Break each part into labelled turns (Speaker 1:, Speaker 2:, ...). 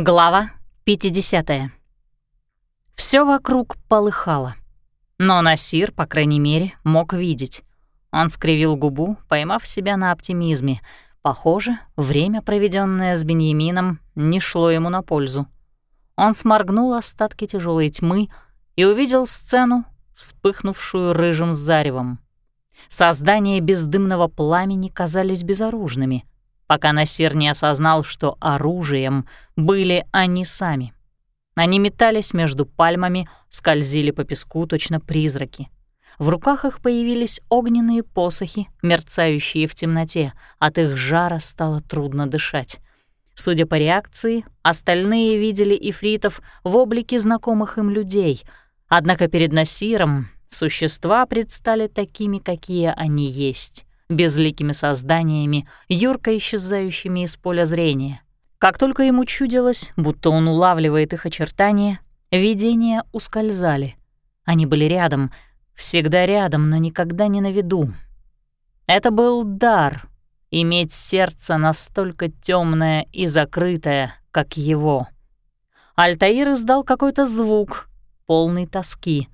Speaker 1: Глава 50. Все вокруг полыхало. Но Насир, по крайней мере, мог видеть. Он скривил губу, поймав себя на оптимизме. Похоже, время, проведенное с Беньямином, не шло ему на пользу. Он сморгнул остатки тяжелой тьмы и увидел сцену, вспыхнувшую рыжим заревом. Создания бездымного пламени казались безоружными — пока Насир не осознал, что оружием были они сами. Они метались между пальмами, скользили по песку точно призраки. В руках их появились огненные посохи, мерцающие в темноте. От их жара стало трудно дышать. Судя по реакции, остальные видели ифритов в облике знакомых им людей. Однако перед Насиром существа предстали такими, какие они есть безликими созданиями, юрко исчезающими из поля зрения. Как только ему чудилось, будто он улавливает их очертания, видения ускользали. Они были рядом, всегда рядом, но никогда не на виду. Это был дар — иметь сердце настолько темное и закрытое, как его. Альтаир издал какой-то звук, полный тоски.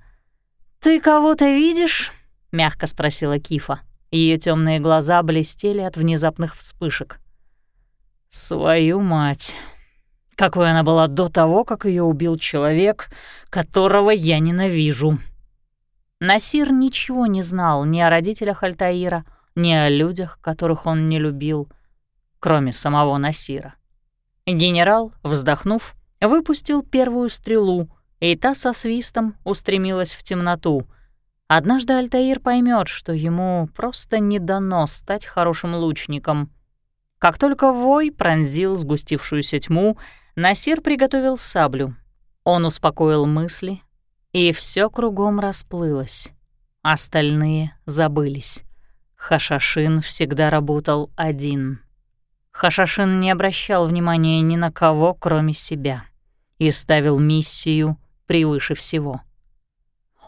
Speaker 1: «Ты кого-то видишь?» — мягко спросила Кифа. Ее темные глаза блестели от внезапных вспышек. Свою мать. Какой она была до того, как ее убил человек, которого я ненавижу. Насир ничего не знал ни о родителях Альтаира, ни о людях, которых он не любил, кроме самого Насира. Генерал, вздохнув, выпустил первую стрелу, и та со свистом устремилась в темноту, Однажды Альтаир поймет, что ему просто не дано стать хорошим лучником. Как только вой пронзил сгустившуюся тьму, Насир приготовил саблю. Он успокоил мысли, и все кругом расплылось. Остальные забылись. Хашашин всегда работал один. Хашашин не обращал внимания ни на кого, кроме себя, и ставил миссию превыше всего —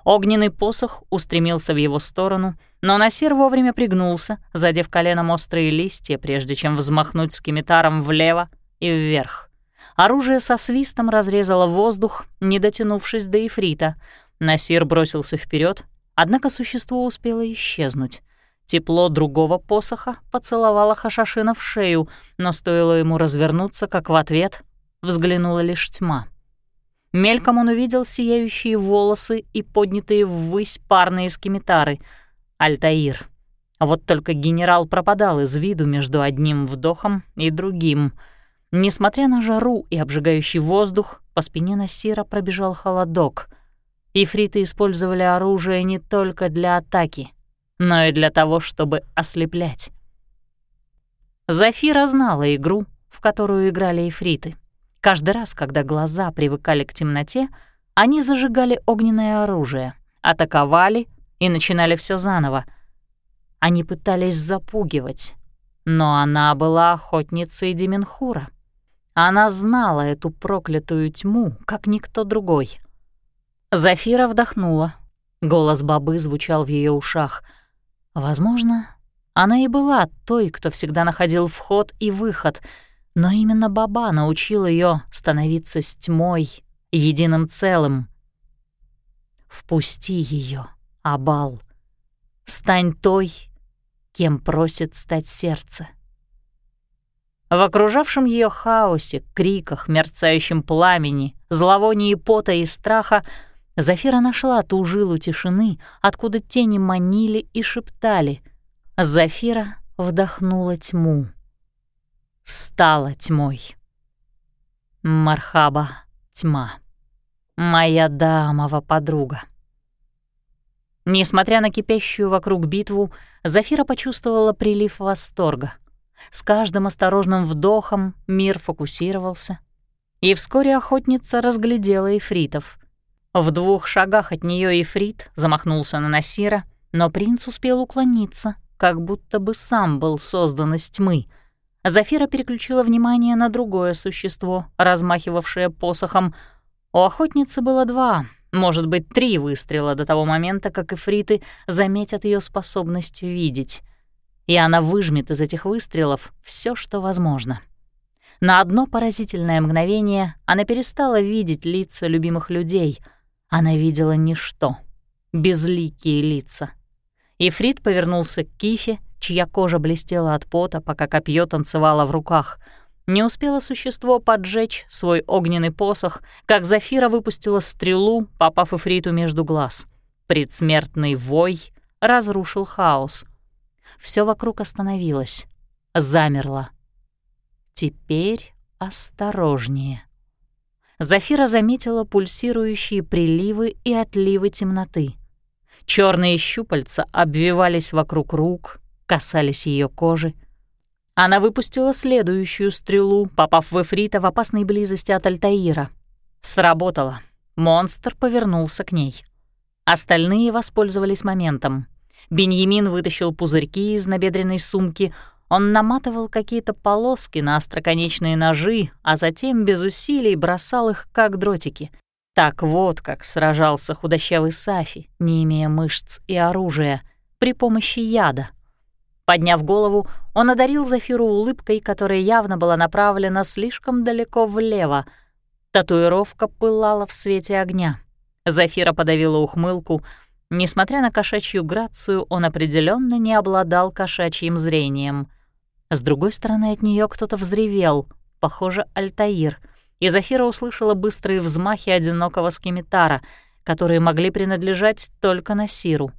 Speaker 1: Огненный посох устремился в его сторону, но Насир вовремя пригнулся, задев коленом острые листья, прежде чем взмахнуть скимитаром влево и вверх. Оружие со свистом разрезало воздух, не дотянувшись до ифрита. Насир бросился вперед, однако существо успело исчезнуть. Тепло другого посоха поцеловало Хашашина в шею, но стоило ему развернуться, как в ответ взглянула лишь тьма. Мельком он увидел сияющие волосы и поднятые ввысь парные скимитары. Альтаир. Вот только генерал пропадал из виду между одним вдохом и другим. Несмотря на жару и обжигающий воздух, по спине Насира пробежал холодок. Ифриты использовали оружие не только для атаки, но и для того, чтобы ослеплять. Зафира знала игру, в которую играли ифриты — Каждый раз, когда глаза привыкали к темноте, они зажигали огненное оружие, атаковали и начинали все заново. Они пытались запугивать, но она была охотницей Деменхура. Она знала эту проклятую тьму, как никто другой. Зафира вдохнула. Голос бабы звучал в ее ушах. Возможно, она и была той, кто всегда находил вход и выход — но именно Баба научил ее становиться с тьмой, единым целым. Впусти ее, Абал. Стань той, кем просит стать сердце. В окружавшем ее хаосе, криках, мерцающем пламени, зловонии пота и страха Зафира нашла ту жилу тишины, откуда тени манили и шептали. Зафира вдохнула тьму стала тьмой. Мархаба, тьма. Моя дамова подруга. Несмотря на кипящую вокруг битву, Зафира почувствовала прилив восторга. С каждым осторожным вдохом мир фокусировался, и вскоре охотница разглядела эфритов. В двух шагах от нее эфрит замахнулся на Насира, но принц успел уклониться, как будто бы сам был создан из тьмы — Зафира переключила внимание на другое существо, размахивавшее посохом. У охотницы было два, может быть, три выстрела до того момента, как эфриты заметят ее способность видеть. И она выжмет из этих выстрелов все, что возможно. На одно поразительное мгновение она перестала видеть лица любимых людей. Она видела ничто, безликие лица. Ифрит повернулся к Кифе, чья кожа блестела от пота, пока копье танцевало в руках. Не успело существо поджечь свой огненный посох, как Зафира выпустила стрелу, попав Ифриту между глаз. Предсмертный вой разрушил хаос. Все вокруг остановилось, замерло. Теперь осторожнее. Зафира заметила пульсирующие приливы и отливы темноты. Черные щупальца обвивались вокруг рук, касались ее кожи. Она выпустила следующую стрелу, попав в Эфрита в опасной близости от Альтаира. Сработало. Монстр повернулся к ней. Остальные воспользовались моментом. Беньямин вытащил пузырьки из набедренной сумки — он наматывал какие-то полоски на остроконечные ножи, а затем без усилий бросал их, как дротики. Так вот, как сражался худощавый Сафи, не имея мышц и оружия, при помощи яда. Подняв голову, он одарил Зафиру улыбкой, которая явно была направлена слишком далеко влево. Татуировка пылала в свете огня. Зафира подавила ухмылку. Несмотря на кошачью грацию, он определенно не обладал кошачьим зрением — с другой стороны от нее кто-то взревел, похоже, Альтаир, и Зафира услышала быстрые взмахи одинокого скимитара, которые могли принадлежать только Насиру.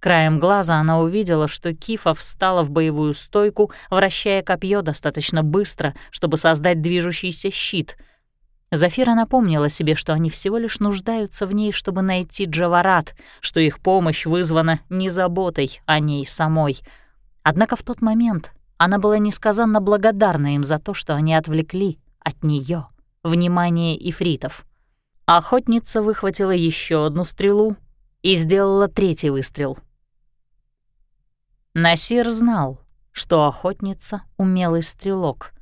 Speaker 1: Краем глаза она увидела, что Кифа встала в боевую стойку, вращая копье достаточно быстро, чтобы создать движущийся щит. Зафира напомнила себе, что они всего лишь нуждаются в ней, чтобы найти Джаварат, что их помощь вызвана не заботой о ней самой. Однако в тот момент она была несказанно благодарна им за то, что они отвлекли от нее внимание ифритов. Охотница выхватила еще одну стрелу и сделала третий выстрел. Насир знал, что охотница — умелый стрелок.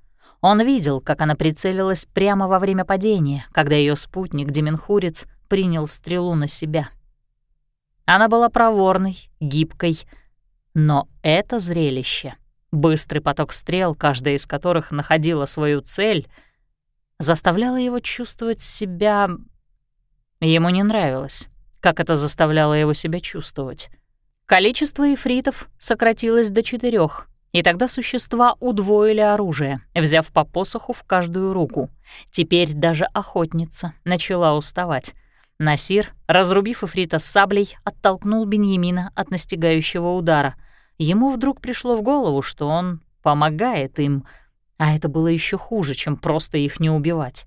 Speaker 1: Он видел, как она прицелилась прямо во время падения, когда ее спутник Деменхурец принял стрелу на себя. Она была проворной, гибкой, но это зрелище — Быстрый поток стрел, каждая из которых находила свою цель, заставляло его чувствовать себя... Ему не нравилось, как это заставляло его себя чувствовать. Количество эфритов сократилось до четырех, и тогда существа удвоили оружие, взяв по посоху в каждую руку. Теперь даже охотница начала уставать. Насир, разрубив эфрита с саблей, оттолкнул Беньямина от настигающего удара — ему вдруг пришло в голову, что он помогает им, а это было еще хуже, чем просто их не убивать.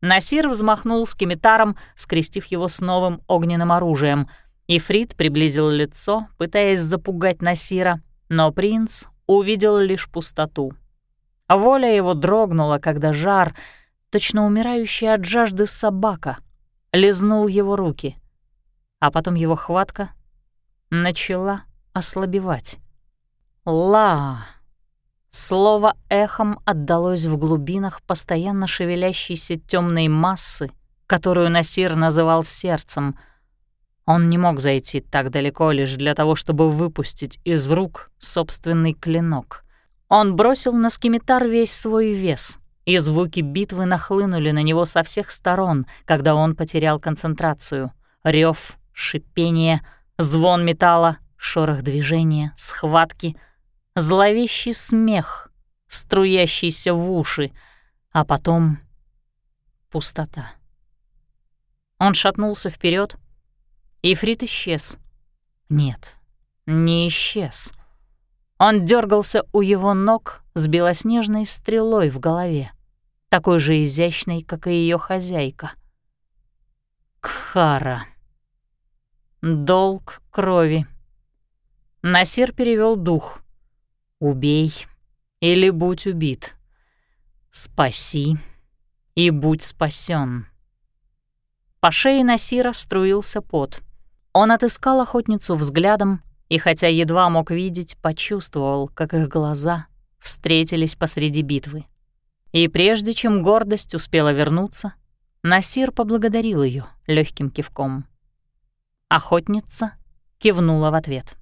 Speaker 1: Насир взмахнул скимитаром, скрестив его с новым огненным оружием. Ифрит приблизил лицо, пытаясь запугать Насира, но принц увидел лишь пустоту. Воля его дрогнула, когда жар, точно умирающий от жажды собака, лизнул его руки, а потом его хватка начала ослабевать. «Ла!» Слово эхом отдалось в глубинах постоянно шевелящейся темной массы, которую Насир называл сердцем. Он не мог зайти так далеко лишь для того, чтобы выпустить из рук собственный клинок. Он бросил на скимитар весь свой вес, и звуки битвы нахлынули на него со всех сторон, когда он потерял концентрацию. Рев, шипение, звон металла, шорох движения, схватки, зловещий смех, струящийся в уши, а потом пустота. Он шатнулся вперед, и Фрид исчез. Нет, не исчез. Он дергался у его ног с белоснежной стрелой в голове, такой же изящной, как и ее хозяйка. Кхара. Долг крови. Насир перевел дух. «Убей или будь убит. Спаси и будь спасен. По шее Насира струился пот. Он отыскал охотницу взглядом и, хотя едва мог видеть, почувствовал, как их глаза встретились посреди битвы. И прежде чем гордость успела вернуться, Насир поблагодарил ее легким кивком. Охотница кивнула в ответ.